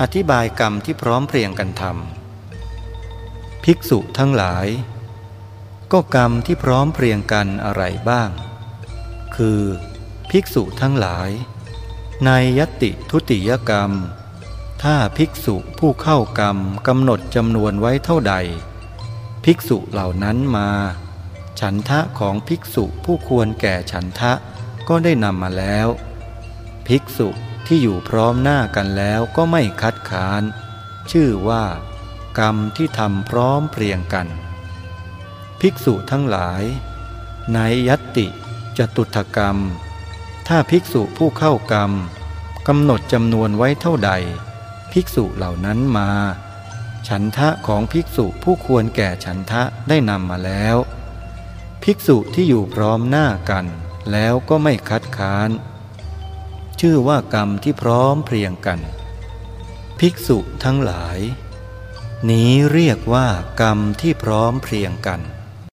อธิบายกรรมที่พร้อมเพรียงกันทำภิกษุทั้งหลาย ก็กรรมที่พร้อมเพรียงกันอะไรบ้าง คือภิกษุทั้งหลาย ในยติทุติยกรรม ถ้าภิกษุผู้เข้ากรรมกำหนดจำนวนไว้เท่าใด ภิกษุเหล่านั้นมา ฉันทะของภิกษุผู้ควรแก่ฉันทะก็ได้นำมาแล้ว ภิกษุ ที่อยู่พร้อมหน้ากันแล้วก็ไม่คัดค้าน ชื่อว่า กรรมที่ทำพร้อมเพรียงกัน ภิกษุทั้งหลาย ในยัตติจตุถกรรม ถ้าภิกษุผู้เข้ากรรมกำหนดจำนวนไว้เท่าใด ภิกษุเหล่านั้นมา ฉันทะของภิกษุผู้ควรแก่ฉันทะได้นำมาแล้ว ภิกษุที่อยู่พร้อมหน้ากันแล้วก็ไม่คัดค้าน ชื่อว่ากรรมที่พร้อมเพรียงกัน ภิกษุทั้งหลาย นี้เรียกว่ากรรมที่พร้อมเพรียงกัน